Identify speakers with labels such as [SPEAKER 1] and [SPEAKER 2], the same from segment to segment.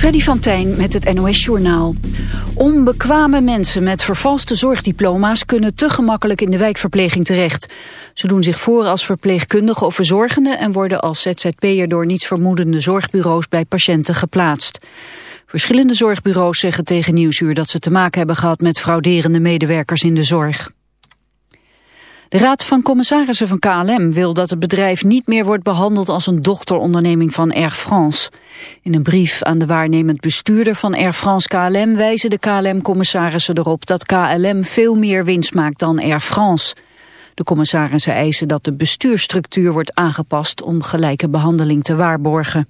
[SPEAKER 1] Freddy van Tijn met het NOS-journaal. Onbekwame mensen met vervalste zorgdiploma's kunnen te gemakkelijk in de wijkverpleging terecht. Ze doen zich voor als verpleegkundige of verzorgende en worden als ZZP'er door nietsvermoedende zorgbureaus bij patiënten geplaatst. Verschillende zorgbureaus zeggen tegen Nieuwsuur dat ze te maken hebben gehad met frauderende medewerkers in de zorg. De Raad van Commissarissen van KLM wil dat het bedrijf niet meer wordt behandeld als een dochteronderneming van Air France. In een brief aan de waarnemend bestuurder van Air France KLM wijzen de KLM-commissarissen erop dat KLM veel meer winst maakt dan Air France. De commissarissen eisen dat de bestuurstructuur wordt aangepast om gelijke behandeling te waarborgen.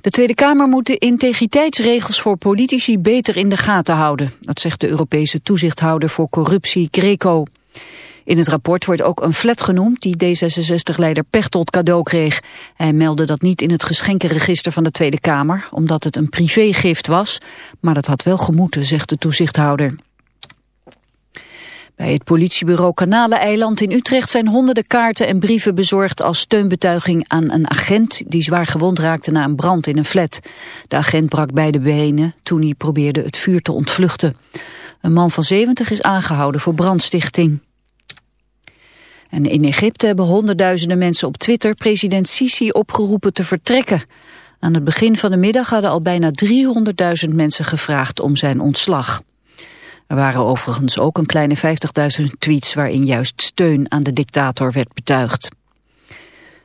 [SPEAKER 1] De Tweede Kamer moet de integriteitsregels voor politici beter in de gaten houden. Dat zegt de Europese toezichthouder voor corruptie Greco. In het rapport wordt ook een flat genoemd die D66-leider Pechtold cadeau kreeg. Hij meldde dat niet in het geschenkenregister van de Tweede Kamer, omdat het een privégift was. Maar dat had wel gemoeten, zegt de toezichthouder. Bij het politiebureau Kanaleneiland in Utrecht zijn honderden kaarten en brieven bezorgd als steunbetuiging aan een agent die zwaar gewond raakte na een brand in een flat. De agent brak beide benen toen hij probeerde het vuur te ontvluchten. Een man van 70 is aangehouden voor brandstichting. En in Egypte hebben honderdduizenden mensen op Twitter president Sisi opgeroepen te vertrekken. Aan het begin van de middag hadden al bijna 300.000 mensen gevraagd om zijn ontslag. Er waren overigens ook een kleine 50.000 tweets waarin juist steun aan de dictator werd betuigd.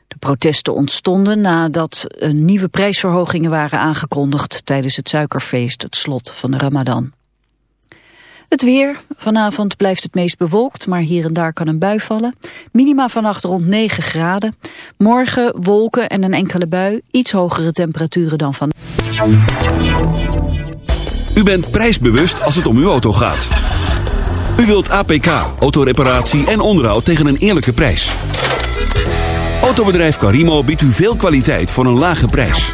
[SPEAKER 1] De protesten ontstonden nadat nieuwe prijsverhogingen waren aangekondigd tijdens het suikerfeest, het slot van de Ramadan. Het weer. Vanavond blijft het meest bewolkt, maar hier en daar kan een bui vallen. Minima vannacht rond 9 graden. Morgen wolken en een enkele bui. Iets hogere temperaturen dan van...
[SPEAKER 2] U bent prijsbewust als het om uw auto gaat. U wilt APK, autoreparatie en onderhoud tegen een eerlijke prijs. Autobedrijf Carimo biedt u veel kwaliteit voor een lage prijs.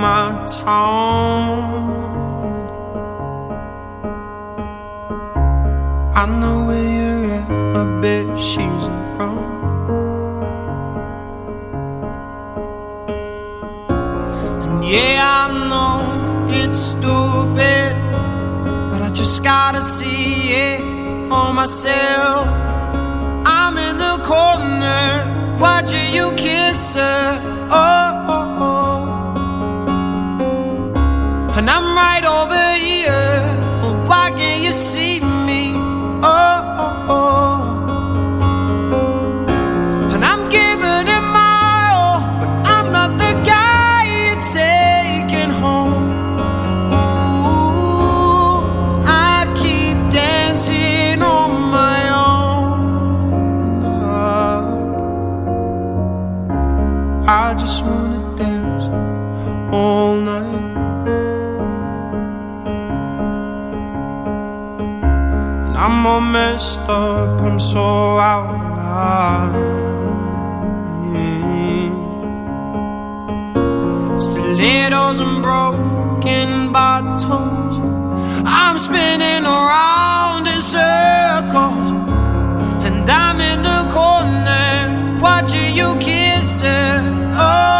[SPEAKER 3] my
[SPEAKER 4] town. I know where you're at, I bet she's wrong. And yeah, I know it's stupid, but I just gotta see it for myself. I'm in the corner, watching you kiss her. Oh. I'm right over here. Why can't you see me? Oh. messed up, I'm so out of line. Stilettos and broken bottles, I'm spinning around in circles, and I'm in the corner watching you kiss it. Oh.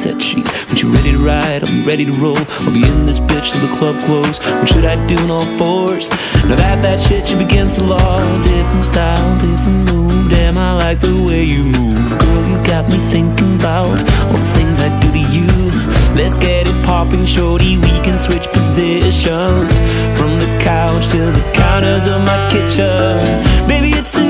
[SPEAKER 5] Sheets. When you're ready to ride, I'll be ready to roll. I'll be in this bitch till the club close. What should I do in all fours? Now that that shit should begins to law. Different style, different move. Damn, I like the way you move. Girl, you got me thinking about all the things I do to you. Let's get it popping, shorty. We can switch positions from the couch to the counters of my kitchen. Baby, it's a